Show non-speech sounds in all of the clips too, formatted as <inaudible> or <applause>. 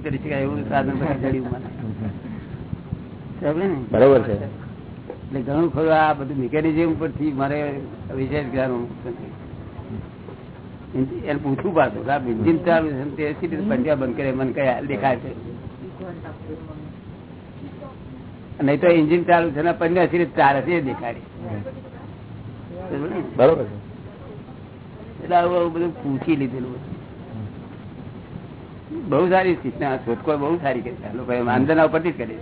કરી શકાય એવું સાધન જડ્યું મને. બરોબર છે. એટલે ઘણું ખરું આ બધું મિકેનિઝમ પરથી મારે વિશેષ જ્ઞાન એને પૂછવું પાડતું આ એન્જિન ચાલુ છે તે પંજા બંધ કરે મને કયા દેખાય છે. નહીં તો એન્જિન ચાલુ છે ને પંજા સી રીતે ચાલે છે દેખાડે? બરોબર છે. એટલે આવું આવું બધું પૂછી લીધેલું બહુ સારી શોધખોળ બહુ સારી કરી છે. આ લોકોએ ઉપરથી જ કરી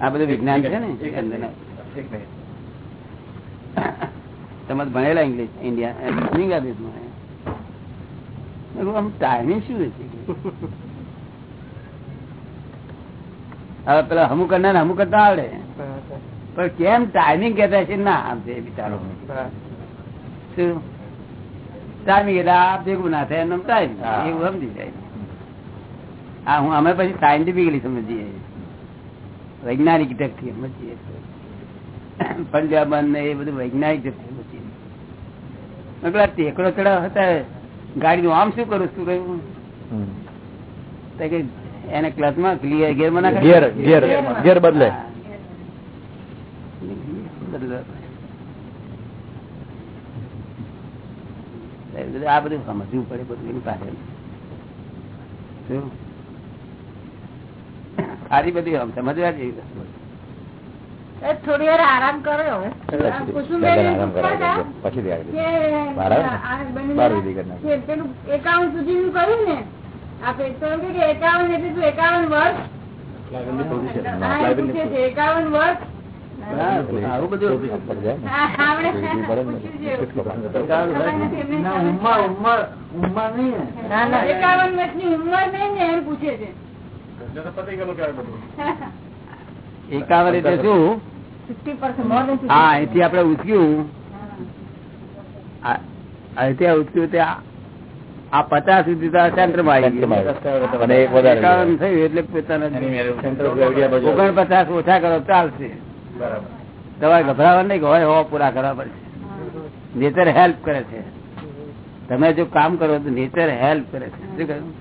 આ બધું વિજ્ઞાન છે ને તમે ભણેલા ઇંગ્લિશ ઇન્ડિયા ઇંગ્લિશમાં આમ ટાઈમિંગ શું છે? હવે પેલા હમુ કરનાર હમુ કરતા આવડે. પણ કેમ ટાઈમિંગ કેતા છે? ના આમ છે બિચારો. શું? ટાઈમિંગ એટલે આ ભેગું ના થાય એનો ટાઈમ એવું સમજી જાય. હા હું અમે પછી સાયન્ટિફિકલી સમજીએ. વૈજ્ઞાનિક ઢબથી સમજીએ. પંજાબ ને એ બધું વૈજ્ઞાનિક ઢબથી સમજીએ. પેલા ટેકડો ચડાવ હતા ગાડીનું આમ શું કરું શું કહ્યું એને ક્લચમાં ક્લિયર ગેર? ગેર ગેર ગેર બદલે. બદલે. આ બધું સમજવું પડે બધું એની પાસે. સારી બધી આમ સમજવા જેવી વસ્તુ. થોડી વાર આરામ પછી ને? કરી એકાવન સુધીનું કર્યું ને આપે તો કે એકાવન એટલે એકાવન વર્ષ એકાવન વર્ષ એકાવન એટલે શું? 50% more than 50%. હા અહીંથી આપણે ઉચક્યું. અહીંથી આ ઉચક્યું તે આ- પચાસ સુધી સેન્ટરમાં આવી ગયું. એકાવન થયું એટલે પોતાના પચાસ આવે. ઓગણપચાસ ઓછા કરો ચાલશે. તમારે ગભરાવા નહીં હોય હોવા પૂરા કરવા પડશે નેચર હેલ્પ કરે છે. તમે જો કામ કરો તો નેચર હેલ્પ કરે છે. શું કહ્યું?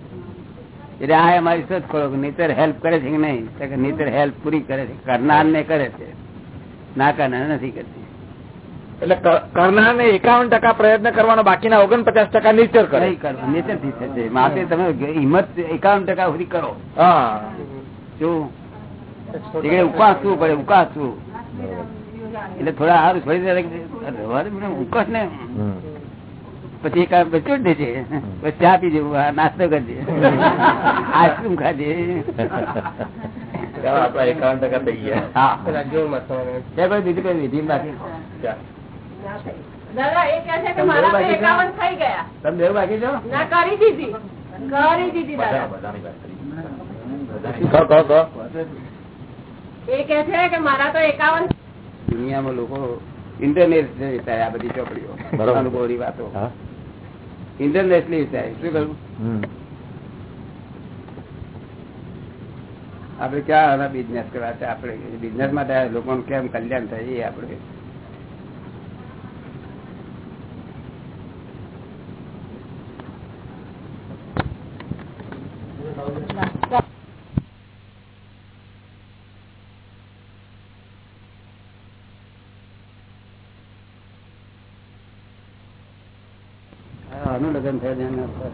એટલે આ અમારી શોધ ખોળો કે નેચર હેલ્પ કરે છે કે નહીં? કે નેચર હેલ્પ પૂરી કરે છે. કરનાર ને કરે છે. ના કરનાર નથી કરતી. એટલે કરનાર ને એકાવન ટકા પ્રયત્ન કરવાનો બાકીના ઓગણપચાસ ટકા નેચર કરે. નેચરથી થશે. માટે તમે હિંમત એકાવન ટકા સુધી કરો. હા. શું? એટલે ઉકાસવું પડે ઉકાસવું. એટલે થોડા દે મને ઉકસ ને. પછી એક આ ચોટ દેજે પછી ચા પી જવું નાસ્તો કરજે આઈસ્ક્રીમ ખાજે બીજી કોઈ વિધિ બાકી? દાદા એ કહે છે કે મારા તો બાકી એકાવન થઈ ગયા. તમે બેવ બાકી છો? ના કરી દીધી. કરી દાદા. એ કે છે કે મારા તો એકાવન દુનિયામાં લોકો ઇન્ટરનેશનલ વિચારે આ બધી ચોપડીઓ. બરોબર. અનુભવની વાતો. ઇન્ટરનેશનલ વિચારે શું કહ્યું? આપડે ક્યાં બિઝનેસ કરવા છે? આપડે બિઝનેસ માટે લોકો કેમ કલ્યાણ થાય એ આપણે હા, આનું લગ્ન થાય છે એના પર.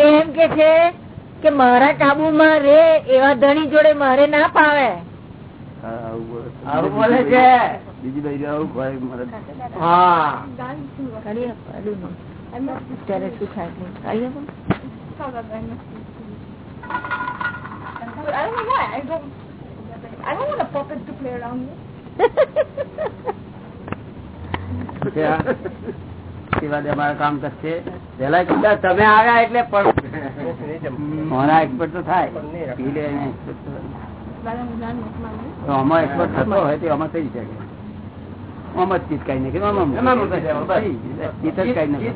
એમ કે છે કે મારા કાબુમાં રે એવા ધણી જોડે મારે ના પાવે હા? I don't know why. I don't. I don't want a puppet to play around with. સેવા દે અમારા કામ કરશે. પેલા કીધા તમે આવ્યા એટલે પણ. મોના એક્સપર્ટ તો થાય. પી લે તો આમાં એક્સપર્ટ થતો હોય તો આમાં થઈ શકે. આમાં જ ચીજ કાઢી નાખી. ચીજ જ કાઢી નાખી.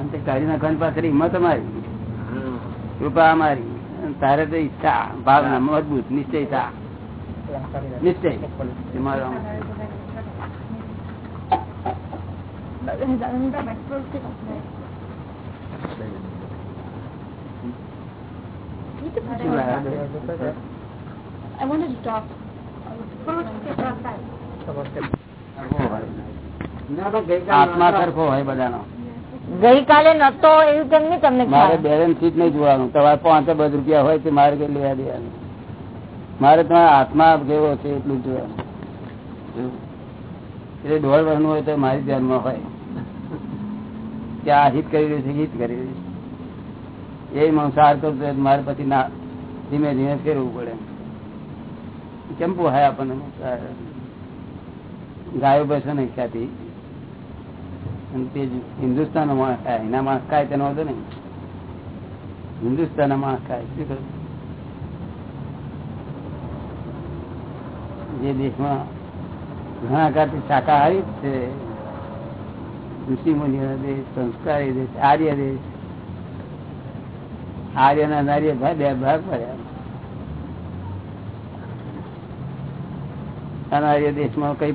અને કાઢી. નાખવાની પાછળ હિંમત અમારી. કૃપા અમારી. તારે તો ઈચ્છા ભાવના મજબૂત નિશ્ચયતા. નિશ્ચય? I wanted to talk. આત્મા સરખો હોય બધાનો. ગઈકાલે નતો એવું કેમ નહીં તમને મારે બેલેન્સ શીટ નહીં જોવાનું. તમારે પાંચ બધ રૂપિયા હોય તે મારે કઈ લેવા દેવાનું? મારે તમારા આત્મા કેવો છે એટલું જ જોવાનું. એટલે દોઢ વર્ષનું હોય તો મારી ધ્યાનમાં હોય. કે હિત કરી રહ્યું છે, હિત કરી રહ્યું છે. એ મંસાહાર કરતો મારે પછી ના, ધીમે ધીમે ફેરવું પડે. કેમ પોહાય આપણને? ગાયો બેસો નહીં ક્યાંથી તે જ હિન્દુસ્તાન માણસ ખાય. એના માણસ ખાય તેનો હતો નહીં. હિન્દુસ્તાન માણસ ખાય. શું કરું જે દેશમાં ઘણા કાળથી શાકાહારી છે ઋષિ મુનિઓનો દેશ સંસ્કારી દેશ આર્ય દેશ આર્ય ના નાર્ય બે ભાગ પડ્યા અનાર્ય દેશમાં કઈ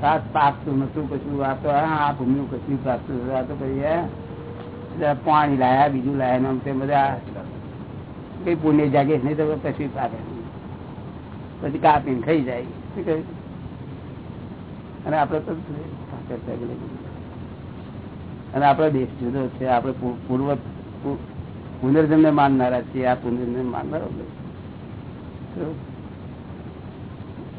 ખાસ પાકતું નતું કશું આ તો આ ભૂમિ કશું પાકતું. આ તો કઈ પાણી લાયા, બીજું લાયા નામ તે બધા. કઈ પુણ્ય જાગે નહીં, તો કશું પાકે. પછી કાપીને ખાઈ જાય. શું કહ્યું? અને આપડે તો. અને આપડો દેશ જુદો છે. આપડે પૂર્વ પુનર્જન ને માનનારા છીએ. આ પુનર્જન્મ માનનારો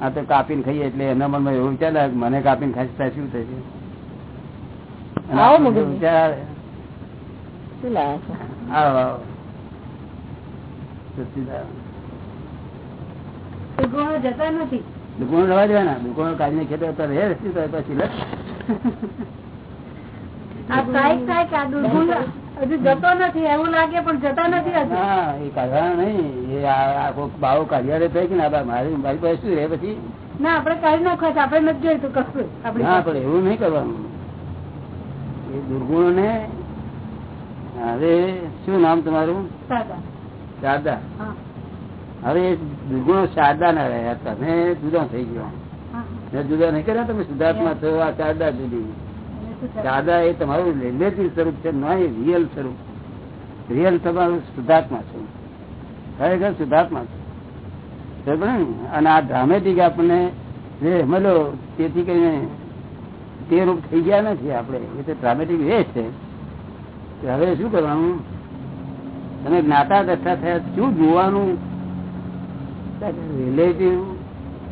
આ તો કાપીને ખાઈએ એટલે એના મનમાં એવું વિચાર મને કાપીને ખાઈ તો શું થશે? વિચાર આવે જતા નથી? દુકાનો રવા દેવાના. દુકાનો કાઢીને ખેતર પર રહે શું થાય પછી લખ. એવું લાગે પણ જતા નથી હજુ. હા એ કાઢવાના નહીં. ના ના ના કરવાનું. એ દુર્ગુણો ને હવે શું નામ તમારું? હા. હવે એ દુર્ગુણો શારદા ના રહ્યા તમે જુદા થઈ ગયો. મેં જુદા નહીં કર્યા તમે શુદ્ધાત્મા છો આ શારદા જુદી. એને શું થાય? દાદા એ તમારું રિલેટિવ સ્વરૂપ છે નહીં રિયલ સ્વરૂપ. રિયલ તમારું શુદ્ધાત્મા છું. ખરેખર શુદ્ધાત્મા છે. અને આ ડ્રામેટિક આપણને જે મળ્યો તેથી કરીને તે રૂપ થઈ ગયા નથી આપણે. એ તો ડ્રામેટિક એ છે. હવે શું કરવાનું? તમે જ્ઞાતા દશા થયા શું જોવાનું રિલેટિવ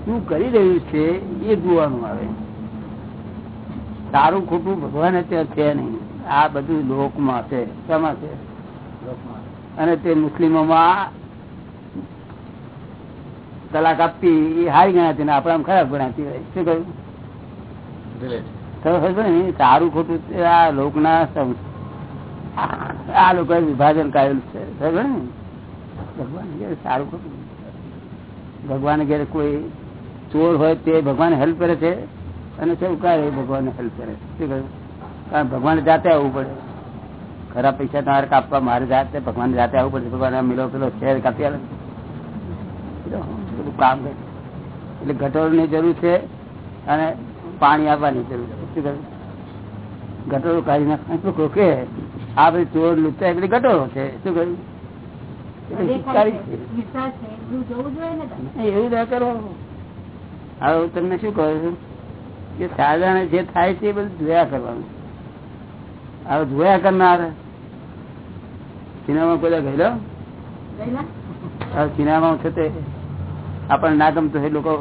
શું કરી રહ્યું છે એ જોવાનું આવે. સારું ખોટું ભગવાન અત્યારે છે નહીં. આ બધું લોકમાં છે. શેમાં છે? અને તે મુસ્લિમોમાં તલાક આપતી એ હારી ગણાતી ને આપણા ખરાબ ગણાતી હોય. શું કહ્યું? ને? સારું ખોટું આ લોકના આ લોકો વિભાજન કરેલું છે. ખબર ને? ભગવાન સારું ખોટું. ભગવાન ઘેર કોઈ ચોર હોય તે ભગવાન હેલ્પ કરે છે? અને ચૌકાર એ ભગવાન હેલ્પ કરે છે. કારણ ભગવાન જાતે આવવું પડે. ખરા પૈસા તમારે કાપવા, મારે જાતે, ભગવાન જાતે આવવું પડે. ભગવાન મિલો પેલો શેર કાપી આવે બધું કામ કરે. એટલે ગટોરની જરૂર છે અને પાણી આપવાની જરૂર છે. શું કહ્યું? ગટોરો કાઢી નાખવાનું કે આ બધી ચોર લૂંટાય બધી ગટોરો છે. શું કહ્યું? એવું ના કરો. હવે હું તમને શું કહું છું? કે સાધારણ જે થાય છે એ બધું જોયા કરવાનું. હવે જોયા કરનાર સિનેમા કોઈ ગયેલો? સિનેમા છે તે આપણને ના ગમતું હોય લોકો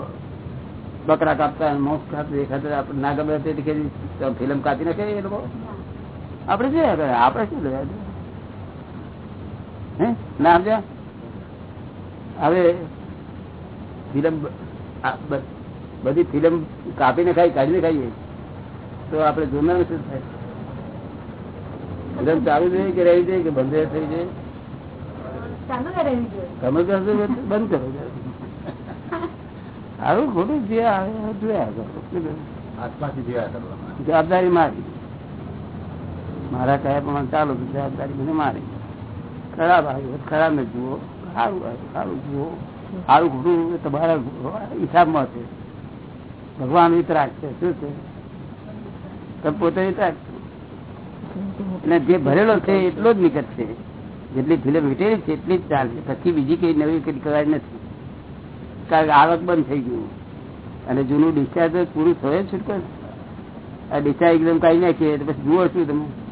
બકરા કાપતા મોસ કાપતા દેખાતા આપણે ના ગમે ફિલ્મ કાપી નાખે એ લોકો. આપણે જોયા કરે. આપણે શું લેવા ના સમજ્યા? હવે ફિલ્મ બધી ફિલ્મ કાપીને ખાઈ કાઢીને ખાઈએ. તો આપણે જોનાર શું થાય? ફિલ્મ ચાલુ જોઈએ કે રહી જાય કે બંધ થઈ જાય? તમે કહેશો બંધ કરો. આવું ખોટું જે આવે જોયા કરો જવાબદારી મારી. મારા કયા પણ ચાલો જવાબદારી મને મારી. ખરાબ આવ્યું ખરાબ ને જુઓ. સારું સારું જુઓ. સારું ખોટું તમારા હિસાબમાં છે. ભગવાન વિતરાક છે. શું છે? તો પોતે વિતરાક અને જે ભરેલો છે એટલો જ નિકટ છે. જેટલી ફિલ્મ વિટેલી છે એટલી જ ચાલશે પછી બીજી કઈ નવી કઈ કરાય નથી. કારણ કે આવક બંધ થઈ ગયું. અને જૂનું ડિસ્ચાર્જ પૂરું થયું છૂટકો આ ડિસ્ચાર્જ એકદમ કાઢી નાખીએ તો પછી જુઓ શું તમે.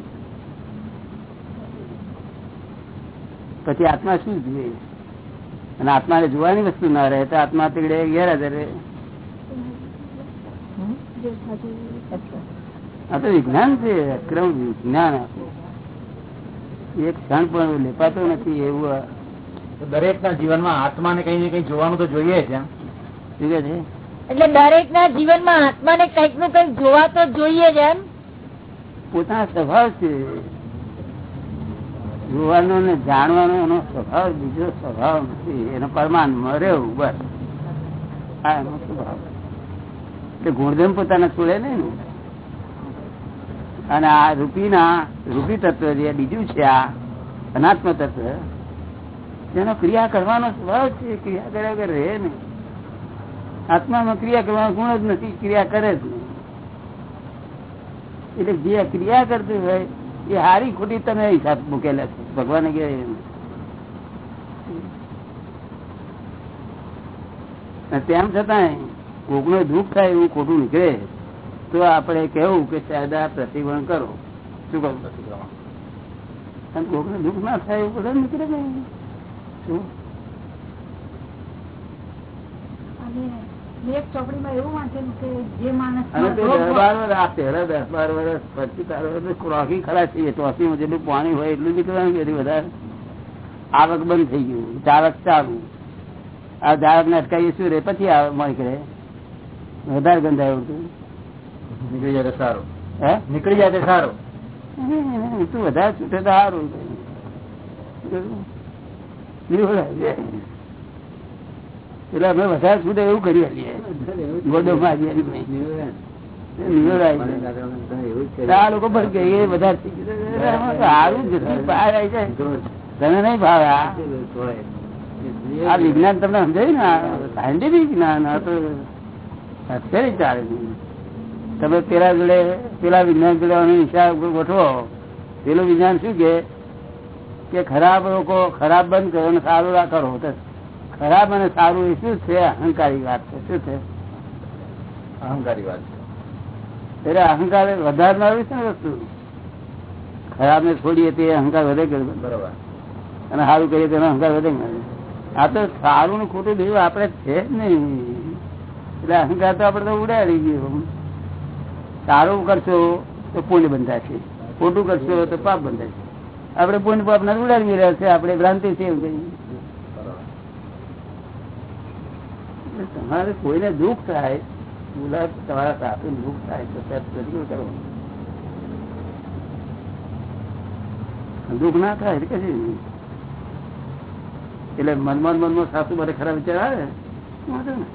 પછી આત્મા શું જુએ? અને આત્માને જોવાની વસ્તુ ના રહે તો આત્મા તીડે ગેરહાજર રહે. આ તો વિજ્ઞાન છે અક્રમ વિજ્ઞાન એક ક્ષણ પણ લેપાતો નથી એવું દરેક ના જીવનમાં આત્માને કઈ ને કઈ જોવાનું તો જોઈએ જ એમ. શું છે? એટલે દરેક ના જીવનમાં આત્માને કંઈકનું કંઈક જોવા તો જોઈએ જ એમ. પોતાના સ્વભાવ છે. જોવાનો ને જાણવાનો એનો સ્વભાવ, બીજો સ્વભાવ નથી. એનો પરમાન મરે ઉભર આ એનો સ્વભાવ. એટલે ગુણધર્મ પોતાના છોડે નહીં અને આ રૂપીના, રૂપી તત્વ જે બીજું છે આ અનાત્મ તત્વ તેનો ક્રિયા કરવાનો સ્વભાવ છે, ક્રિયા કર્યા વગર રહે નહીં. આત્મામાં ક્રિયા કરવાનો ગુણ જ નથી, ક્રિયા કરે જ નહીં. એટલે જે ક્રિયા કરતી હોય એ હારી ખોટી તમે હિસાબ મૂકેલા છે. ભગવાને કે તેમ છતાંય કોકનો દુઃખ થાય એવું ખોટું નીકળે, તો આપણે કેવું કે સાદા પ્રતિબંધ કરો. શું કહું? અને કોકને દુઃખ ના થાય એવું બધા નીકળે શું? એક ચોપડીમાં એવું વાંચેલું કે જે માણસ દસ બાર વર્ષ આ પહેલા દસ બાર વર્ષ પછી તારો ક્રોકી ખરા છે ચોથી જેટલું પાણી હોય એટલું નીકળવાનું એથી વધારે આવક બંધ થઈ ગયું જાવક ચાલુ. આ જાવક ને અટકાવીએ શું રે? પછી નીકળે. વધારે ગંધાયું હતું નીકળી જાય તો સારું. હે? નીકળી જાય તો સારું. તું વધારે છૂટે તો સારું. એટલે અમે વધારે છૂટે એવું કરી આલીએ ગોડો નહીં. આ આ? વિજ્ઞાન તમને સમજાયું ને? સાયન્ટિફિક જ્ઞાન તો અત્યારે ચાલે તમે પેલા જોડે, પેલા વિજ્ઞાન જોડે હિસાબ ગોઠવો. પેલું વિજ્ઞાન શું કે? ખરાબ લોકો ખરાબ બંધ કરો અને સારું રાખો તો ખરાબ અને સારું એ શું છે? અહંકારી વાત છે. શું છે? અહંકારી વાત છે. એટલે અહંકાર વધારનારું છે ને વસ્તુ. ખરાબ ને છોડીએ તે અહંકાર વધે કે બરોબર. અને સારું કરીએ તેનો અહંકાર વધે આ તો સારું ને ખોટું દેવું આપણે છે જ નહીં. એટલે અહંકાર તો આપણે તો ઉડાડી ગયો. સારું કરશો તો પુણ્ય બંધાશે ખોટું કરશો તો પાપ બંધાશે આપણે પુણ્ય પાપ નથી ઉડાડી રહ્યા છે આપણે ભ્રાંતિ છે એવું કહીએ એટલે તમારે કોઈને દુઃખ થાય મુલાદ તમારા સાથે દુઃખ થાય તો ત્યારે પ્રતિકૂળ કરવાનું દુઃખ ના થાય એટલે કશું એટલે મનમાં ને મનમાં સાસુ મારે ખરાબ વિચાર આવે નહીં.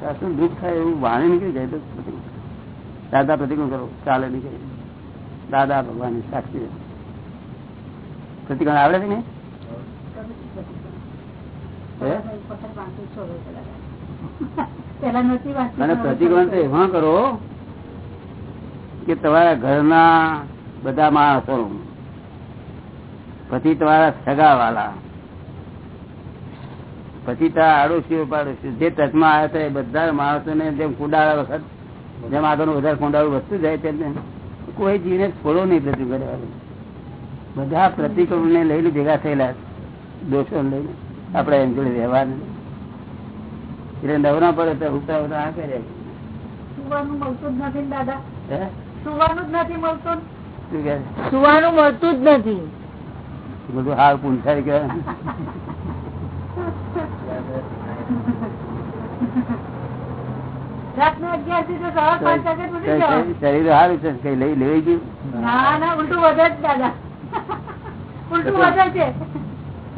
સાસુ દુઃખ થાય એવું વાણી નીકળી જાય તો પ્રતિકૂળ. દાદા પ્રતિકૂળ કરો, ચાલે નીકળી દાદા ભગવાન સાક્ષી પ્રતિકૂળ આવડે છે ને હે? પેલા નથી વાંચી કરો કે તમારા ઘરના બધા માણસો, પછી તમારા સગા વાળા પછી તારા આડોશીઓ પાડોશીઓ, જે ટચમાં આવ્યા હતા એ બધા માણસોને જેમ કુંડાળા વખત, જેમ આગળનું વધારે કુંડાળું વધતું જાય તેમ તેમ કોઈ જીવને છોડો નહીં કરવાનું. બધા પ્રતિક્રમણ ને લઈને ભેગા થયેલા દોષો લઈને આપણે એમ જોડે વ્યવહાર એટલે નવરા પડે તો ઉતા ઉતા આ કરે. સુવાનું મળતું જ નથી દાદા. સુવાનું જ નથી મળતું? સુવાનું મળતું જ બધું. શરીર સારું છે. કઈ લઈ લેવી ગયું? ના ના ઉલટું વધે જ દાદા. ઉલટું વધે છે.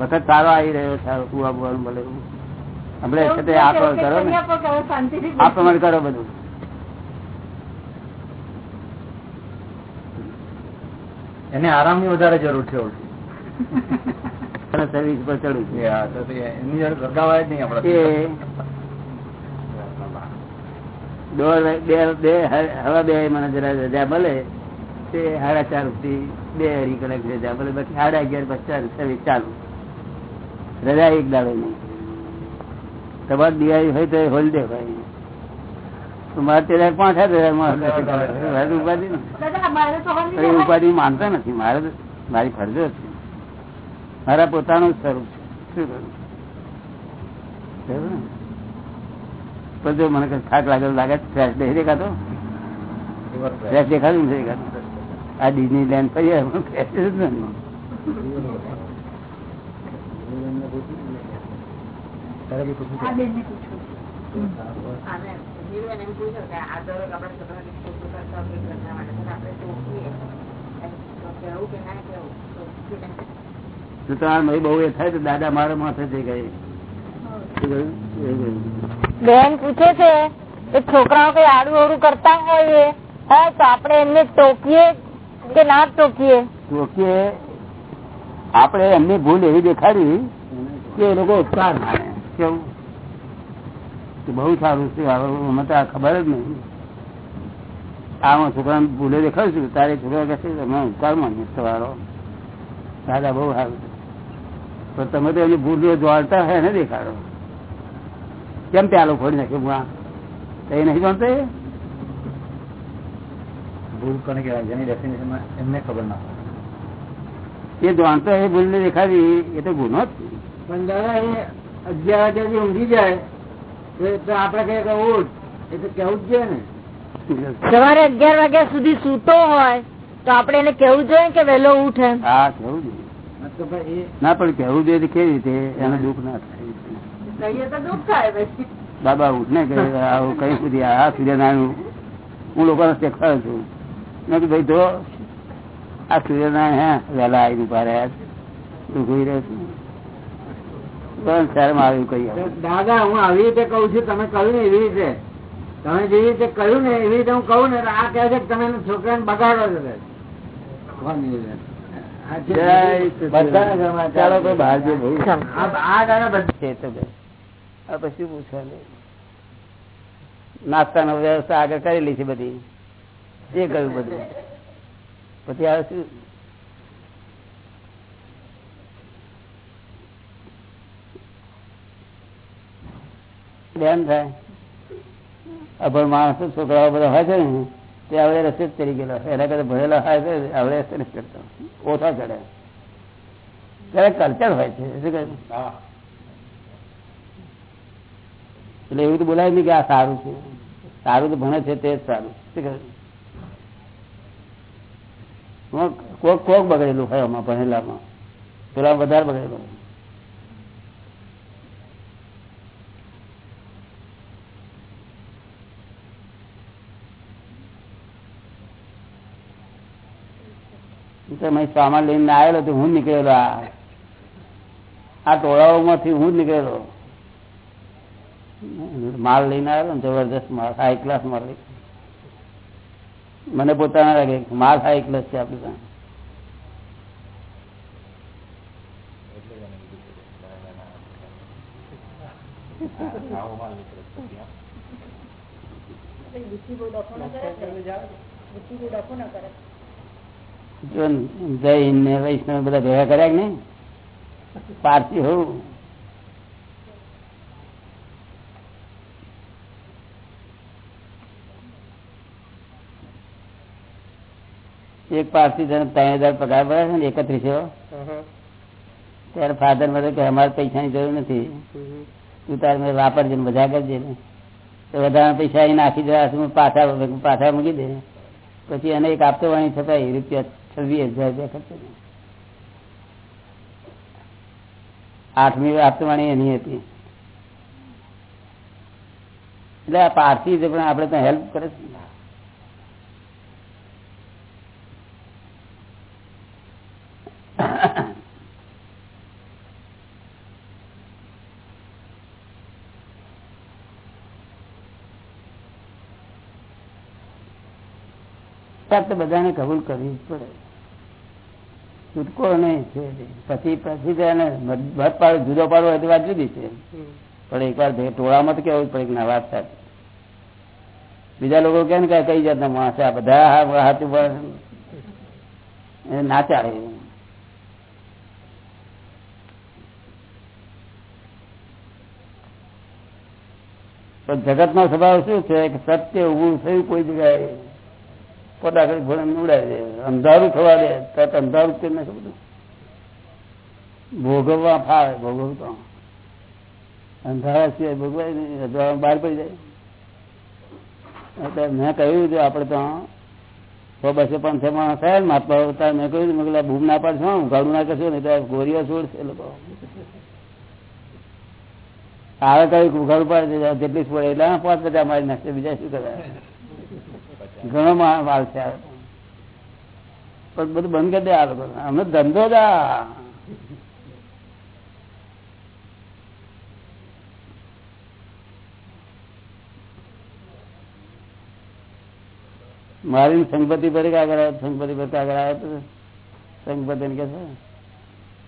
વખત સારો આવી રહ્યો સારો કુવા બુવાનું. હમણાં આ પણ કરો ને. આ પ્રમાણે બધું. એને આરામની વધારે જરૂર છે ઉલટી. સર્વિસ પર ચડું હા, તો તે એની જ નહીં આપડે બે બે હવે બે મને જરા રજા મળે તે સાડા ચાર સુધી બે અઢી કલાક રજા મળે બાકી સાડા અગિયાર પચાસ સર્વિસ ચાલુ. રજા એક દાડો નહીં. તમારે દિવાળી હોય તો હોલિડે હોય. મારે ત્યારે પાંચ હજાર ઉપાધિ ઉપાધિ માનતા નથી. મારે તો- મારી ફરજો છે. મારા પોતાનું સ્વરૂપ છે. શું? પણ જો મને થાક લાગે લાગે ફ્રેશ નહીં દેખાતો? ફ્રેશ દેખાતું નથી આ ડિઝની લેન્ડ ફરી બહુ એ થાય તો દાદા મારા માથે થઈ ગઈ. બેન પૂછે છે કે છોકરાઓ કઈ આડું અવડું કરતા હોય હા તો આપણે એમને ટોકીએ કે ના ટોકીએ? કે આપણે એમની ભૂલ એવી દેખાડી કે એ લોકો ઉપકાર માને. કેવું? બહુ સારું છે અમે તો આ ખબર જ નહીં. આમાં છોકરાને ભૂલે દેખાડશું તારે છોકરા કહેશે અમે ઉપકાર માનીએ તમારો. દાદા બહુ સારું છે. તો તમે તો એની ભૂલ જોડતા હોય ને દેખાડો. કેમ પ્યાલો ખોડી નાખ્યું હું એ નહીં જાણતો? ભૂલ કોને કહેવાય? જેની ડેફિનેશનમાં એમને ખબર ના એ જાણતો એ ભૂલ ને દેખાવી એ તો ગુનો જ પણ દાદા એ અગિયાર વાગ્યા ઊંઘી જાય તો- તો આપડે કહીએ કે ઉઠ એ તો કેવું જ છે ને. સવારે અગિયાર વાગ્યા સુધી સૂતો હોય તો આપણે એને કેવું જોઈએ કે વહેલો ઉઠે. હા કેવું જોઈએ. ના પણ કેવું જોઈએ તો કેવી રીતે? એને દુઃખ ના થાય. તો દુઃખ થાય બાબા ઉઠ ને આવું કઈ સુધી આ સૂર્યનારાયણ હું લોકોને શીખવાડું છું. મેં કીધું ભાઈ જો આ સૂર્યનારાયણ હે વહેલા આવી ઊભા રહ્યા છે. ઊભી રહ્યો શરમ આવ્યું કઈ દાદા હું આવી રીતે કઉ છું તમે કહ્યું ને એવી રીતે. તમે જેવી રીતે કહ્યું ને એવી રીતે હું કહું ને આ કહે છે કે તમે છોકરાને બગાડો છો કે. કોની રીતે? આ છે જય બધાના ઘરમાં ચાલો કોઈ બહાર જે બહુ. આ આ દાદા બધા છે તો બે. આ પછી પૂછવાનું. નાસ્તાનો વ્યવસ્થા આગળ કરેલી છે બધી. એ કહ્યું બધું. પછી આવે શું? બેન થાય. અભણ માણસો છોકરાઓ બધા હોય છે ને તે આવડે રસ્તે જ ચડી ગયેલો એના કરતા ભરેલા હોય છે આવડે રસ્તે નથી ચડતો. ઓછા ચડે. ત્યારે કલ્ચર હોય છે. શું કહે એટલે એવું તો બોલાય નહીં કે આ સારું છે. સારું તો ભણે છે તે જ સારું. શું એમાં કોક કોક બગડેલું હોય આમાં ભણેલામાં પેલા વધારે બગડેલું. સામાન લઈને આવેલો તો હું નીકળેલો આ. ટોળાઓમાંથી હું નીકળેલો. માલ લઈને આવેલો ને જબરદસ્ત માલ હાઈ ક્લાસ માલ. મને પોતાના લાગે કે માલ હાઈ ક્લાસ છે આપણી પાસે. જૈન ને વૈષ્ણવ બધા ભેગા કર્યા કે નહીં? પારસી હોવું એક પારસી જણ ત્રણ હજાર પગાર પડે છે ને એકત્રીસો ત્યારે ફાધર મને કે અમારે પૈસાની જરૂર નથી. તું તારે મેં વાપરજે ને મજા કરજે ને. તો વધારે પૈસા અહીં નાખી દેવા પાછા પાછા મૂકી દે. પછી એને એક આપતો વાણી છતાં રૂપિયા છવ્વીસ હજાર રૂપિયા ખર્ચે આઠમી આપતો વાણી એની હતી. એટલે આ પારસી પણ આપણે તો હેલ્પ કરે છે. ને. ત્યારે તો બધાને કબૂલ કરવી જ પડે. છૂટકો નહીં છે પછી પછી તેને ભર પાડો જુદો પાડો હોય તો વાત જુદી છે. પણ એકવાર ટોળામાં તો કેવું પડે ના વાત સાથે બીજા લોકો કે કઈ જાતના માણસ આ બધા હાથ ઉપર ના ચાલે પણ જગત નો સ્વભાવ શું છે? કે સત્ય ઉભું થયું કોઈ જગ્યાએ. પોતા કરી ઘોડે ઉડાવી દે. અંધારું થવા દે, તરત અંધારું કરી નાખે બધું. ભોગવવા ફાવે, ભોગવતો. અંધારા સિવાય ભોગવાય નહીં અજવાળા બહાર પડી જાય. એટલે મેં કહ્યું હતું આપણે તો સો બસો પાંચસો માણસ થયા ને, મહાત્મા હતા મેં કહ્યું મેં કહેલા બૂમ ના પાડશો ઉઘાડું ના કરશો નહીં તો ગોરીઓ છોડશે લોકો. આવે કઈ ઉઘાડું પાડે જેટલી છોડે એટલે પાંચ બધા મારી નાખશે, બીજા શું કરે ઘણો માલ છે. પણ બધું બંધ કરી દે આ લોકો. અમને ધંધો જ મારી સંપત્તિ પર કાગળ સંપત્તિ પર કાગળ આવ્યો સંગપતિ ને કે છે,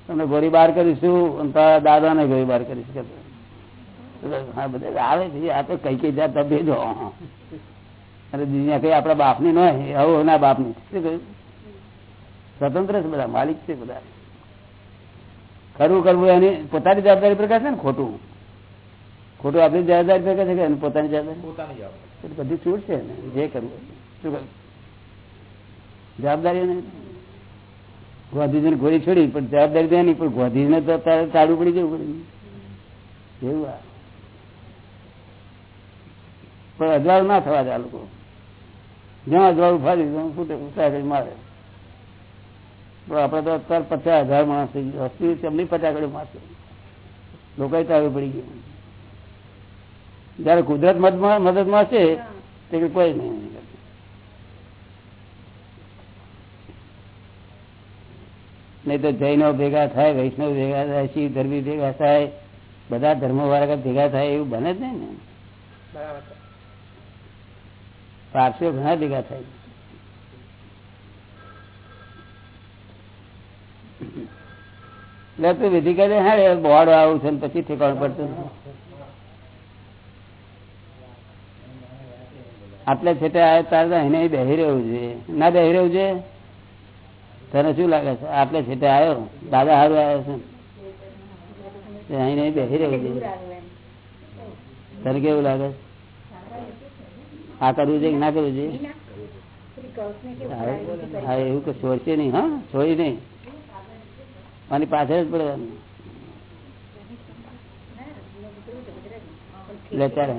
તમને ગોળી બાર કરીશું અને તારા દાદા ને ગોળી બાર કરીશું. કે. હા, બધા આવે છે. આ તો કઈ કઈ જાત ભેજો અને દુનિયા કઈ આપણા બાપની આવું ના બાપની શું કહ્યું? સ્વતંત્ર છે બધા માલિક છે બધા. ખરું કરવું એની પોતાની જવાબદારી પર છે ને ખોટું? ખોટું આપણી જવાબદારી પર છે કે પોતાની જવાબદારી? બધી છૂટ છે ને જે કરવું શું કરવું જવાબદારી ગોધીજીને ગોળી છોડી પણ જવાબદારી દે નહીં પણ ગોધીને તો તારે ચાલુ પડી જવું પડે. એવું આ. પણ અજવાળું ના થવા જાય લોકો. જ્યાં અજવાળું ફાડી ત્યાં ફૂટે, ઉતારી મારે. પણ આપડે તો અત્યારે પચાસ હજાર માણસ થઈ ગયું. હસ્તી તેમની પચાસ મારશે. લોકો આવી પડી ગયું. જયારે કુદરત મદદ મળશે તે કોઈ નહીં નહીં તો જૈનો ભેગા થાય, વૈષ્ણવ ભેગા થાય, શિવ ધર્મી ભેગા થાય, બધા ધર્મો વાળા ભેગા થાય, એવું બને જ નહીં ને. પારસીઓ ઘણા ભેગા થાય એટલે તું વિધિ કરે હા બોર્ડ આવું છે પછી ઠેકાણ પડતું. આટલે છેટે આવે તારે એને બેહી રહેવું જોઈએ. ના બેહી રહ્યું છે તને શું લાગે છે? આટલે છેટે આવ્યો દાદા હારું આવ્યો છે અહીં નહીં રહ્યું છે તને કેવું લાગે છે? આ કરવું છે કે ના કરવું છે હા, એવું કે છોડશે નહીં હા? છોડી નહીં. આની પાછળ જ પડવાનું લે ચાલે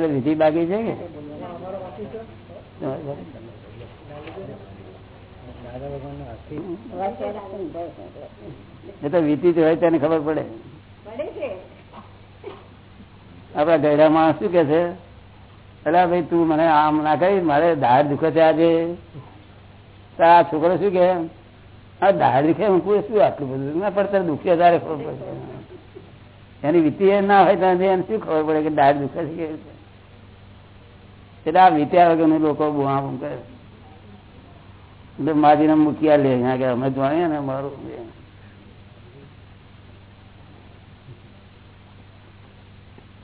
લે વિધિ બાકી છે કે? એ તો વીતી જ હોય તેને ખબર પડે. આપડા ગયડા માણસ શું કે છે? એટલે ભાઈ, તું મને આમ ના કહી મારે દાળ દુખે છે આજે. આ છોકરો શું કે? આ દાળ દુખે, હું કોઈ શું આટલું બધું? ના તારે દુખે તારે ખબર પડે એની વીતી ના હોય તો એને શું ખબર પડે કે દાળ દુખે છે એટલે આ વીત્યા વગરનું લોકો બુઆ કરે. એટલે માજીને મૂક્યા લે કે અમે જાણીએ ને મારું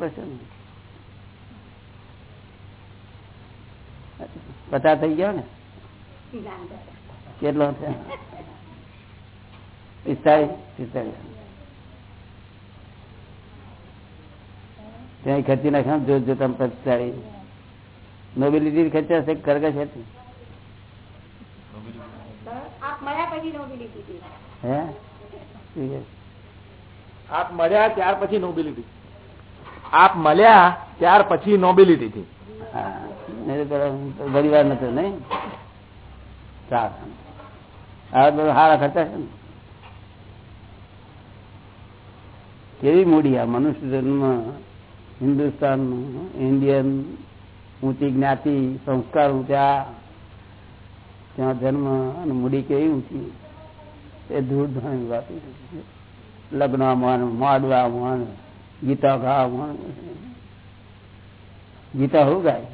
એમ. પચાસ થઈ ગયો ને? કેટલો છે? પિસ્તાળીસ પિસ્તાળીસ. ત્યાં ખર્ચી નાખ્યા જો જો તમે પિસ્તાળીસ. નોબિલિટી ખર્ચાશે કરગશ હતી આપ મળ્યા હતી હે? આપ મળ્યા ત્યાર પછી નોબિલિટી. આપ મળ્યા ત્યાર પછી નોબેલિટી થી. તો પેલો નતો સારા ખર્ચા છે ને. કેવી મૂડી આ મનુષ્ય જન્મ, હિન્દુસ્તાન, ઇન્ડિયન, ઊંચી જ્ઞાતિ, સંસ્કાર ઊંચા. ત્યાં જન્મ અને મૂડી કેવી ઊંચી? એ દૂર ધણી વાત લગ્નમાં મોડવામાં ગીતા ગા ગીતા હું ગાય?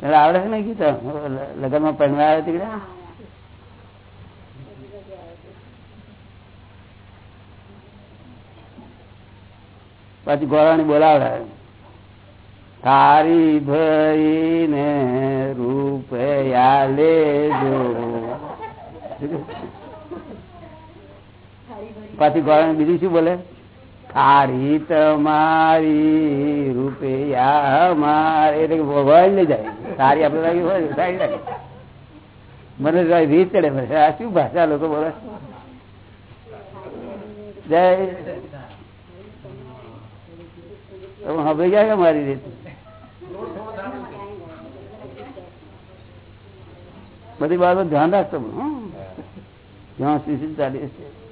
તને આવડે છે ને ગીતા? લગ્નમાં પહેરવા આવે તીકડે? પછી ગોરાણી બોલાવે. તારી ભઈ ને રૂપિયા લેજો પાછી ગોરાણી બીજું શું બોલે? ખારી તમારી રૂપિયા મારે. એટલે ભગવાન લઈ જાય. સારી આપણે લાગી હોય સારી લાગે. મને રીત ચડે. મને આ શું ભાષા લોકો બોલે? જય. તમે હવે ગયા કે મારી રીત? બધી બાબત ધ્યાન રાખતો. જ્યાં સુધી ચાલી છે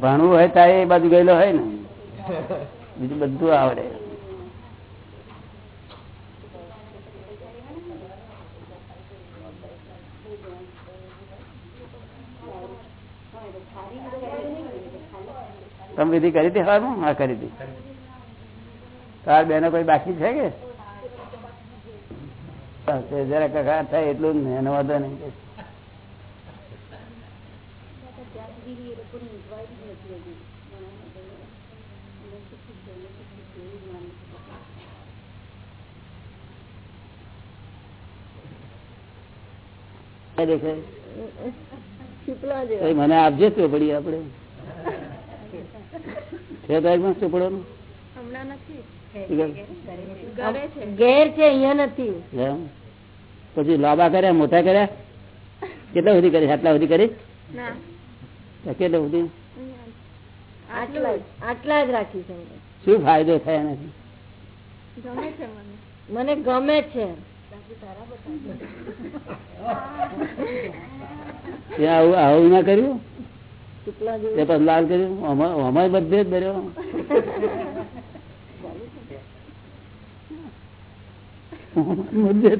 ભણવું હોય ત્યારે એ બાજુ ગયેલો હોય ને. <laughs> બીજું બધું આવડે. તમે વિધિ કરી હતી હારમાં હા કરી હતી. તાર બેનો કોઈ બાકી છે કે? જરા કકા થાય એટલું જ ને એનો વાંધો નહીં. દેખાય શીપલા તો જેવા મને આપજે ચોપડી આપડે છે તો એકમાં ચોપડોનું હમણાં નથી એમ? ઘરે છે અહીંયા નથી પછી લાંબા કર્યા મોટા કર્યા કેટલા સુધી કરી આટલા સુધી કરી કેટલા સુધી આટલા જ- રાખી છે શું ફાયદો થાય એનાથી મને. ગમે છે. આવું આવું ના કર્યું? તે પછી લાલ કર્યું? અમા- અમારે બધે જ ભર્યો <laughs> બધે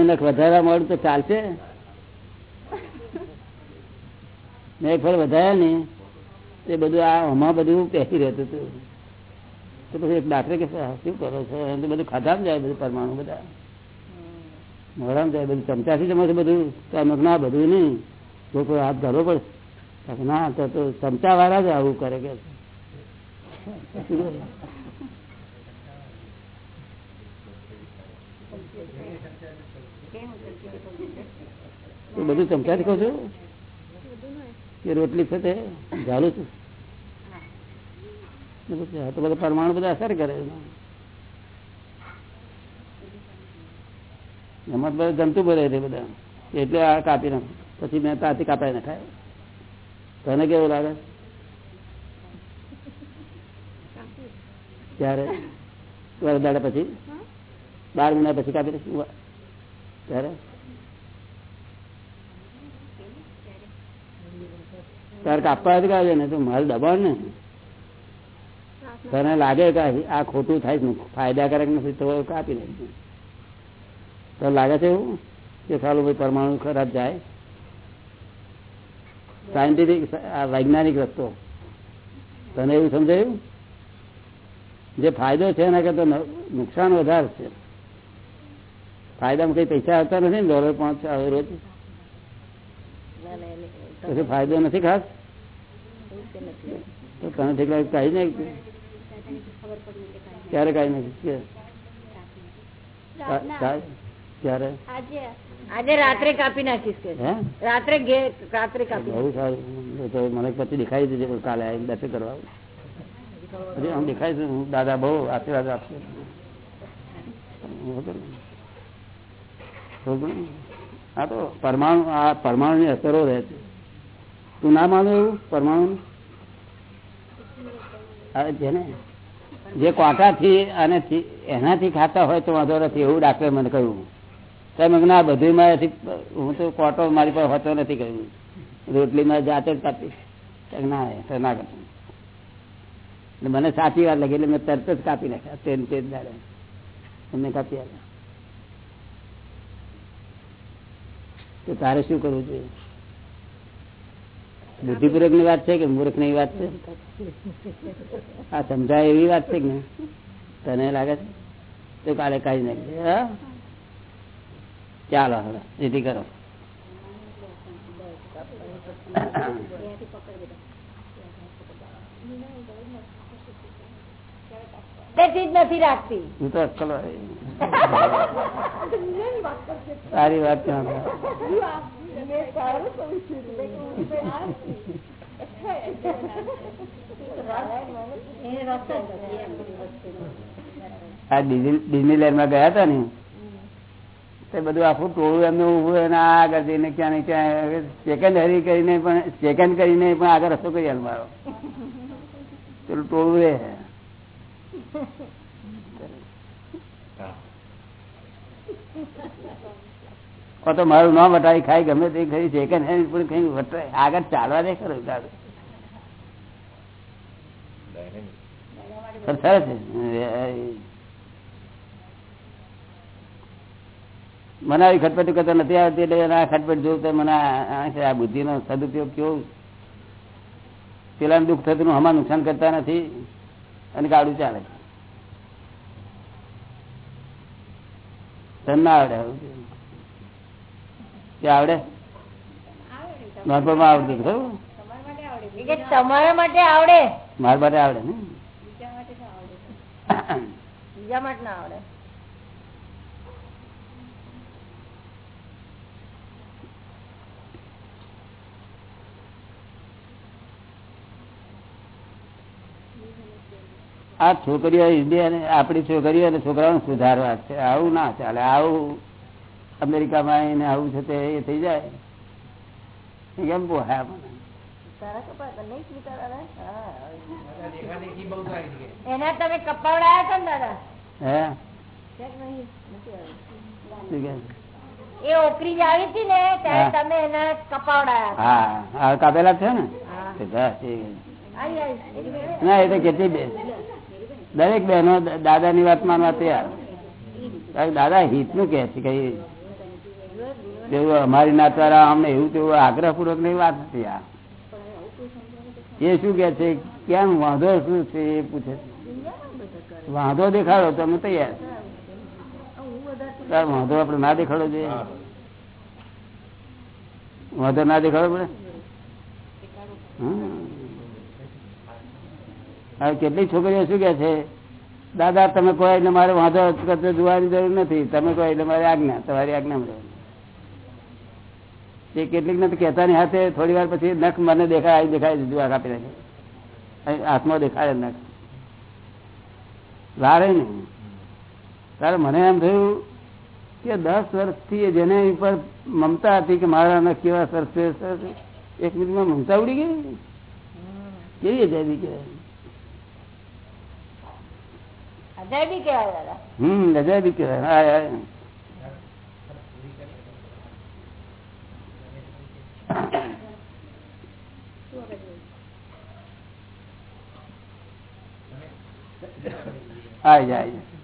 એને વધારા મળું તો ચાલશે? મેં એક ફળ વધાર્યા ને તે બધું આ આમાં બધું પેસી રહેતું હતું. તો પછી એક ડાક્ટરે કે શું કરો છો? એમ તો બધું ખાધામાં જાય બધું પરમાણુ બધા. મોડામાં જાય બધું ચમચાથી જમા છે બધું. તો ના બધું નહીં. જો કોઈ હાથ ધરવો પડશે. તો ના તો તો ચમચા વાળા જ આવું કરે કે. બધું ચમચા કહું છો? કે રોટલી છે તે? ઝાલું છું? તો બધા પરમાણુ બધા અસર કરે એમાં બધા જંતુ ભરે છે બધા. એટલે આ કાપી નાખ. પછી મેં ત્યાંથી કાપાઈ નાખાય. તને કેવું લાગે? ત્યારે? દાડા પછી? બાર મહિના પછી કાપી નાખી? ત્યારે? તારે કાપવા જ કાઢે ને તો માલ દબાણ ને. તને લાગે કે આ ખોટું થાય છે ફાયદાકારક નથી તો કાપી નાખજે. તો લાગે છે એવું? કે સારું ભાઈ પરમાણુ ખરાબ જાય? સાયન્ટિફિક આ વૈજ્ઞાનિક રસ્તો. તને એવું સમજાયું? જે ફાયદો છે એના કરતા નુકસાન વધારે છે. ફાયદામાં કઈ પૈસા આવતા નથી ને ડોલર પાંચ રોજ ફાયદો નથી ખાસ? તો તને ઠીક કાઢી નહીં ક્યારે કાઢી નથી કે? કા- કા- ક્યારે આજે આજે રાત્રે કાપી નાખીશ કે હે રાત્રે ઘેર રાત્રે કાપી બહુ સારું એ તો મને પછી દેખાઈ દીધું પણ કાલે આવીને દર્શન કરવા હજી આમ દેખાય છે હું દાદા બહુ આશીર્વાદ આપશે બરોબર ને? આ તો પરમાણુ આ પરમાણુની અસરો રહે છે તું ના માનું એવું પરમાણુ જેને જે કોટાથી અને એનાથી ખાતા હોય તો વાંધો નથી, એવું ડાક્ટરે મને કહ્યું. તમે ના બધું મારાથી હું તો કોટો મારી પર હોતો નથી, કહ્યું. રોટલીમાં જાતે જ કાપી ના તો ના કરતો મને સાચી વાત લાગી, એટલે મેં તરત જ કાપી નાખ્યા તેમ તે દાડે. એમને કાપી આપ્યા. તો તારે શું કરવું જોઈએ? બુદ્ધિપૂર્વકની વાત છે કે મૂર્ખની વાત છે? આ સમજાય એવી વાત છે કે તને લાગે છે? તો કાલે કઈ નહીં ચાલો હવે જેથી કરો. નથી રાખતી. હું તો અક્કલ સારી વાત <laughs> છે. આ ડિઝનીલેન્ડમાં ગયા હતા ને? તે બધું આખું ટોળું એમનું ઉભું અને આગળ જઈને ક્યાં ને ક્યાં સેકન્ડ હરી કરીને પણ સેકન્ડ કરીને પણ આગળ રસ્તો કરી હાલ મારો. પેલું ટોળું રે તો મારું નામ વટાવી ખાઈ ગમે તે ખરી સેકન્ડ હેન્ડ પણ કઈ આગળ ચાલવા દે ખરું તારું સરસ છે. મને આવી ખટપટ કરતા નથી આવતી એટલે આ ખટપટ જોયું તો મને આ છે બુદ્ધિનો સદુપયોગ કેવો? પેલા દુઃખ થતું હમણાં નુકસાન કરતા નથી અને ગાડું ચાલે તને ના આવડે કે આવડે? નાનપણમાં આવડતું ખરું તમારા માટે આવડે. મારા માટે આવડે ને? બીજા માટે ના આવડે. આ છોકરીઓ ઇન્ડિયા આપણી છોકરીઓ અને છોકરાઓને સુધારવા છે. આવું ના ચાલે. આવું અમેરિકામાં આવીને આવું છે તે એ થઈ જાય. કેમ પોહાય મને? એના તમે કપાવડાયા હતા ને દાદા? હે? કાપેલા છે ને. ના એ તો કેટલી બે. દરેક બહેનો દાદા ની વાત માનવા તૈયાર. દાદા હિતનું કે છે કઈ જેવું અમારી વાળા અમને એવું તેવું આગ્રહ પૂર્વકની વાત હતી આ. એ શું કે છે? કેમ વાંધો શું છે એ પૂછે વાંધો દેખાડો તો અમે તૈયાર વાંધો આપડે ના દેખાડો જોઈએ. વાંધો ના દેખાડો પડે? હમ. હવે કેટલીક છોકરીઓ શું કે છે? દાદા તમે કોઈ એટલે મારે વાંધો કરતો જોવાની જરૂર નથી. તમે કોઈ એટલે મારી આજ્ઞા તમારી આજ્ઞા મળે એ કેટલીક ને કહેતા ની હાથે થોડી વાર પછી નખ મને દેખાય દેખાય દીધું આ કાપી નાખે હાથમાં દેખાય નખ લારે ને તારે મને એમ થયું કે દસ વર્ષથી જેને ઉપર મમતા હતી કે મારા નખ કેવા સરસ એક મિનિટમાં મમતા ઉડી ગઈ. કેવી અજાયબી કહેવાય? હમ અજાયબી કહેવાય. હા, હા. આવી જાય આવી જાય.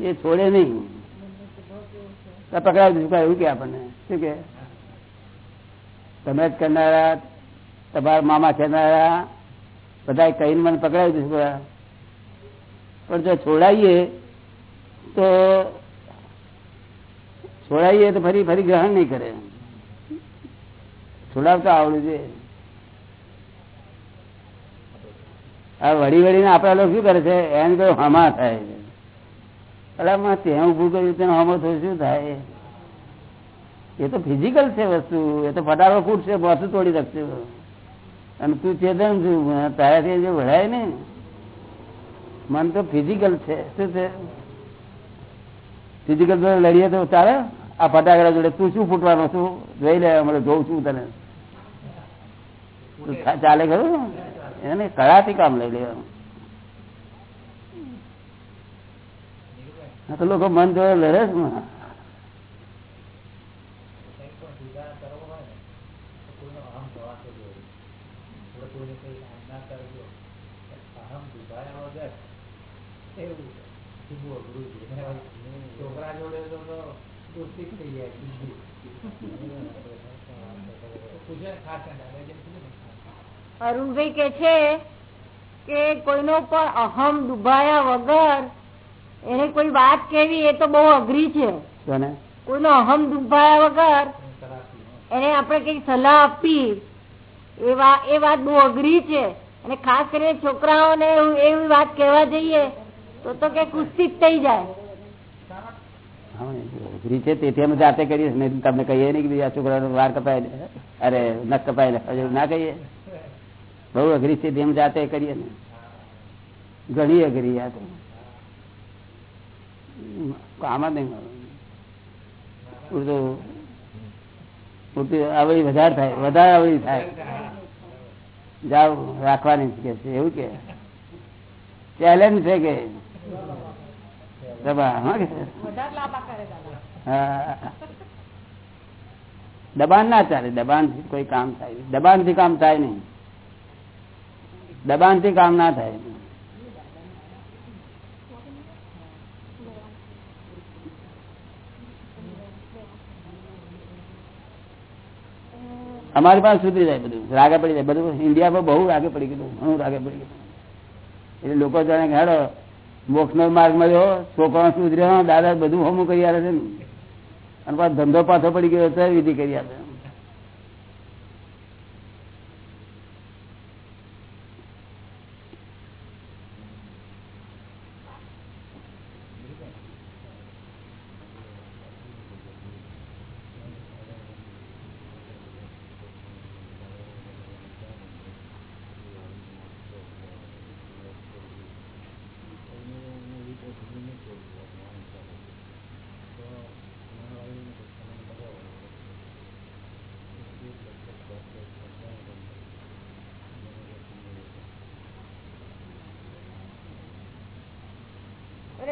એ છોડે નહીં તો પકડાવી દીધું એવું કે આપણને શું કે તમે જ કરનારા તમારા મામા કહેનારા બધા કહીને મને પકડાવી દઈશું બધા. પણ જો છોડાઈએ, તો છોડાઈએ તો ફરી ફરી ગ્રહણ નહીં કરે. છોડાવતા આવડું છે. આ વળી વળીને આપણા લોકો શું કરે છે? એને કયો હમા થાય છે. અલામાં ત્યાં ઉભું કર્યું, તેનો હમો થયું, શું થાય? એ તો ફિઝિકલ છે વસ્તુ. એ તો ફટાકો ફૂટશે માથું તોડી શકશે અને તું ચેતન છું તારાથી જે વળાય ને, મન તો ફિઝિકલ છે. શું છે? ફિઝિકલ જોડે લડીએ તો ચાલે? આ ફટાકડા જોડે તું શું ફૂટવાનો છું? જોઈ લે મને જોઉં છું તને. ચાલે ખરું? એને કળાથી કામ લઈ લેવાનું તો લોકો મન જોડે લડે જ છોકરા જોડે તો અરુણભાઈ કે છે કે કોઈનો પણ અહમ દુભાયા વગર એને કોઈ વાત કેવી એ તો બહુ અઘરી છે. કોઈનો અહમ દુભાયા વગર એને આપણે કઈ સલાહ આપી. એ વાત એ વાત બહુ અઘરી છે. અને ખાસ કરીને છોકરાઓને એવી વાત કહેવા જઈએ તો તો કે કુસ્તી થઈ જાય. જાતે કરીએ. નહીં તમને કહીએ નહીં કે આ છોકરાનો વાર કપાય અરે, નખ કપાય ના કહીએ. બહુ અઘરી છે તેમ જાતે કરીએ ને ઘણી અઘરી આ તો કામ નહીં ઉડતું ઉડતું આવડી વધારે થાય. વધારે આવડી થાય. જાવ રાખવાની કે છે. એવું કે. ચેલેન્જ છે કે. દબાણ ના ચાલે દબાણથી કોઈ કામ થાય દબાણથી કામ થાય નહીં દબાણથી કામ ના થાય અમારી પાસે સુધરી જાય બધું રાગે પડી જાય બધું ઇન્ડિયામાં બહુ રાગે પડી ગયું ઘણું રાગે પડી ગયું એટલે લોકો જાણે કે હેડો મોક્ષ નો માર્ગ મળ્યો છોકરા સુધર્યો દાદા, બધું હમું કરી આવે છે ને. અને પાછો ધંધો પાછો પડી ગયો વિધિ કરી આપે.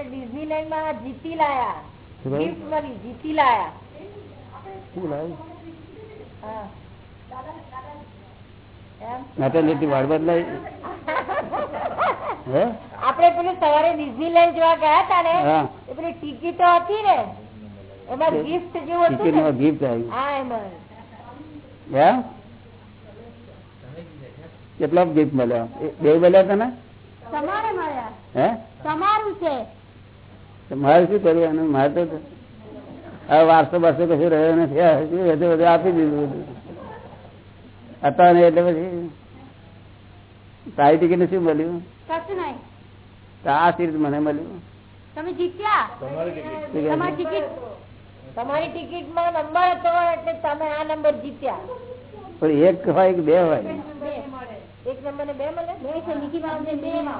ડિઝનીલેન્ડમાં જીતી લાયા. ગિફ્ટ મળી જીતી લાયા. શું લાવ્યું? <laughs> આપણે પેલું સવારે ડિઝનીલેન્ડ જોવા ગયા હતા ને એ પેલી ટિકિટો હતી ને એમાં ગિફ્ટ જેવું હતું ગિફ્ટ આવ્યું હા એમાં. હે? ગિફ્ટ મળ્યો? બે મળ્યા તને? તમારે મળ્યા. હે? તમારું છે. મારે શું કરવું એનું મારે તો હવે વારસો બારસો કશું રહ્યો નથી. બધું બધું આપી દીધું બધું. હતા ને એટલે પછી તારી ટિકિટ શું મળ્યું? આ સીટ મને મળ્યું. તમે જીત્યા? તમારી ટિકિટ. તમારી ટિકિટ? માં નંબર હતો એટલે તમે આ નંબર જીત્યા. પણ એક હોય કે બે હોય. એક નંબર ને બે મળે? બે છે નીચી બે.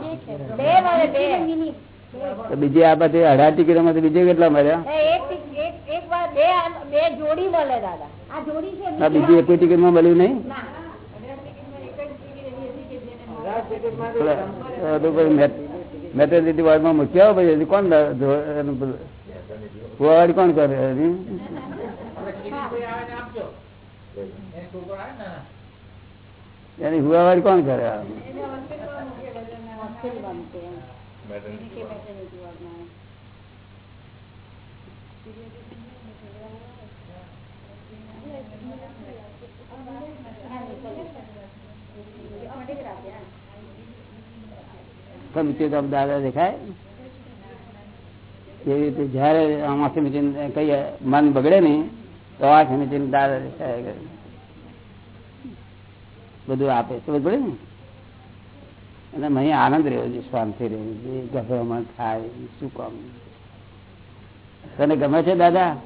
બે છે. બે મળે બે. બીજી આ પછી અઢાર ટિકિટોમાં તો બીજે કેટલા મળ્યા? બીજી એક ટિકિટ એક એક વાર બે આમ- બે જોડી મળે દાદા. આ જોડી છે આ બીજી એક ટિકિટમાં મળ્યું નહીં? મેટર્નિટી વોર્ડમાં મૂક્યા હોય પછી કોણ પેલું કોણ કરે? એની? એની ફુવાવાળી કોણ કરે? આ? સમિતિ તો દાદા દેખાય એવી રીતે જયારે આમાં સમિતિ કહીએ મન બગડે નહીં તો આ સમિતિ દાદા દેખાય કરે. બધું આપે સમજ પડે ને અને અહીં આનંદ રહ્યો છે શાંતિ રહ્યો છે ગભરામણ થાય શું કામ? તને ગમે છે દાદા?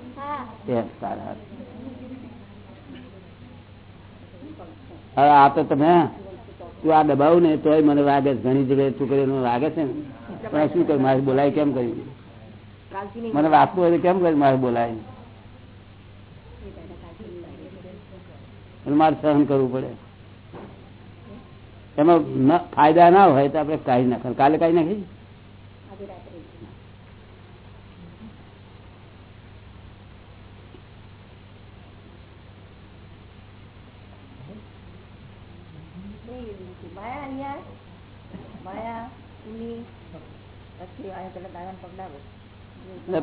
સારા. હવે આ તો તમે તું આ દબાવું ને તોય મને વાગે ઘણી જગ્યાએ છોકરીઓને વાગે છે ને? પણ શું કર્યું મારે બોલાય કેમ કર્યું? મને વાગતું હોય કેમ કર્યું મારે બોલાય? મારે સહન કરવું પડે. એમાં ન- ફાયદા ના હોય તો આપણે કાઢી નાખવાનું. કાલે કાઢી નાખી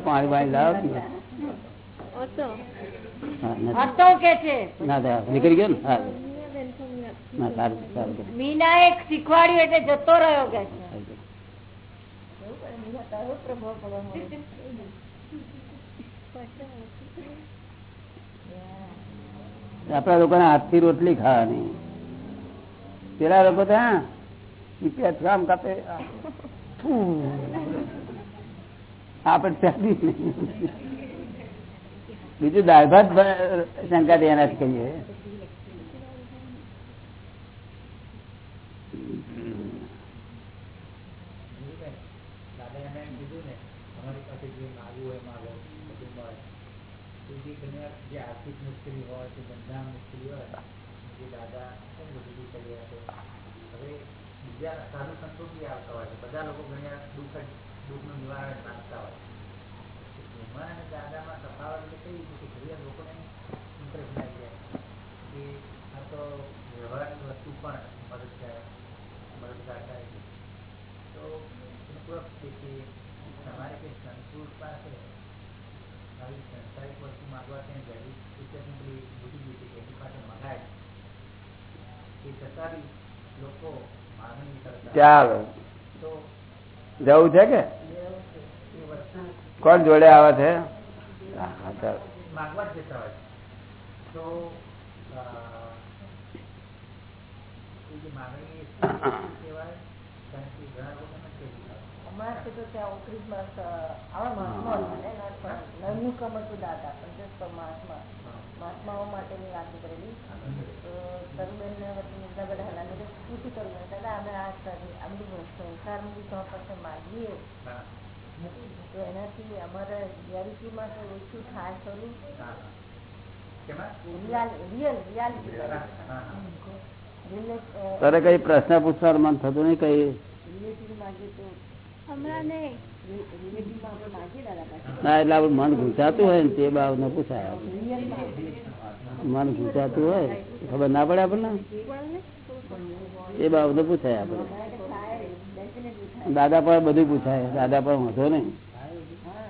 પાણી પાણી લાવો. નીકળી ગયો ને? હા. મીના એક શીખવાડ્યું એટલે જતો રહ્યો કે. આપડા લોકોને હાથથી રોટલી ખાવાની. પેલા લોકો ત્યાં રૂપિયા કાપે. આપડે બીજું દાળ ભાત શંકા એનાથી કહીએ દાદા એને એમ કીધું ને અમારી પાસે બધું છે લોકો ઘણી દુઃખ દુઃખનું નિવારણ માંગતા હોય તો એમાં અને દાદામાં તફાવત કઈ રીતે લોકોને ઇન્ટરેસ્ટ આવી જાય કે આ તો વ્યવહારની વસ્તુ પણ મદદ કરે. તમારે કે સંતોષ પાસે આવી સંસારિક વસ્તુ માગવા ત્યાં જલ્દી સિસ્ટમની પેલી બુદ્ધિ ગઈ એની પાસે મંગાય એ છતાં બી લોકો માગણી કરતા ચાલો. જવું છે કે? કોણ જોડે આવે છે. માગવા જ જતા હોય. તો મહાત્માઓ માટેની વાત કરેલી. તરુબેન ને બધા પૂછ્યું દાદા અમે આ પાસે માગીએ. તો એનાથી અમારા રિયાલિટીમાં તો ઓછું થાય ખરું? Real real reality. તારે કઈ પ્રશ્ન પૂછવાનું મન થતું નહીં કઈ? ના એટલે આપડે મન ઘૂંચાતું હોય ને તે બાબતને પૂછાય રિયલમાં મન ઘૂંચાતું હોય? ખબર ના પડે આપણને? એ બાબતે પૂછાય આપણે દાદા પર બધું પૂછાય. દાદા પર વાંધો નહીં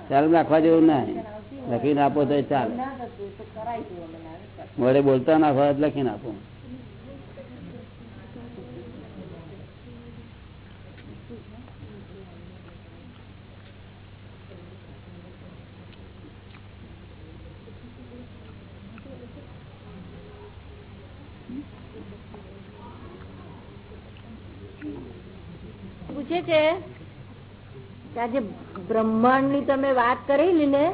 ચાલ નાખવા જેવું ના લખીને આપો તો ચાલે. ના ના વડે બોલતા નાખો લખીને આપો પૂછે છે? આજે બ્રહ્માંડની તમે વાત કરેલી ને,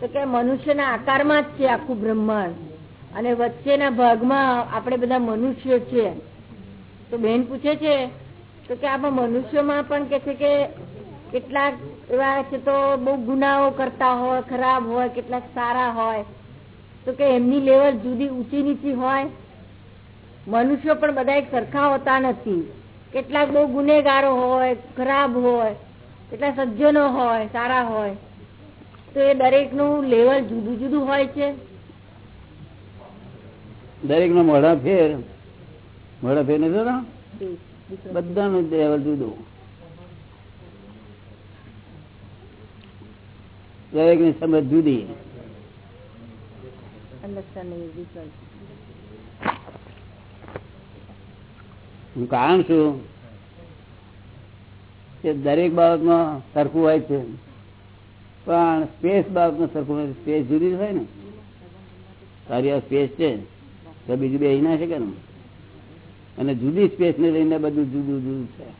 તો કે મનુષ્યના આકારમાં જ છે આખું બ્રહ્માંડ. અને વચ્ચેના ભાગમાં આપણે બધા મનુષ્યો છે તો બેન પૂછે છે, તો કે આમાં મનુષ્યોમાં પણ કે છે કે કેટલાક એવા છે તો બહુ ગુનાઓ કરતા હોય, ખરાબ હોય, કેટલાક સારા હોય. તો કે એમની લેવલ જુદી ઊંચી નીચી હોય. મનુષ્યો પણ બધા એક સરખા હોતા નથી. કેટલાક બહુ ગુનેગારો હોય ખરાબ હોય કેટલા સજ્જનો હોય સારા હોય તો એ દરેકનું લેવલ જુદું જુદું હોય છે. દરેક નો મોઢા ફેર મોઢા ફેર નથી બધાનું લેવલ જુદું. દરેકની સમજ જુદી. હું કારણ છું કે દરેક બાબતમાં સરખું હોય છે. પણ સ્પેસ બાબતમાં સરખું હોય સ્પેસ જુદી હોય ને. તારી આ સ્પેસ છે. તો બીજું બે ના શકે ને. અને જુદી સ્પેસ ને લઈને બધું જુદું જુદું છે.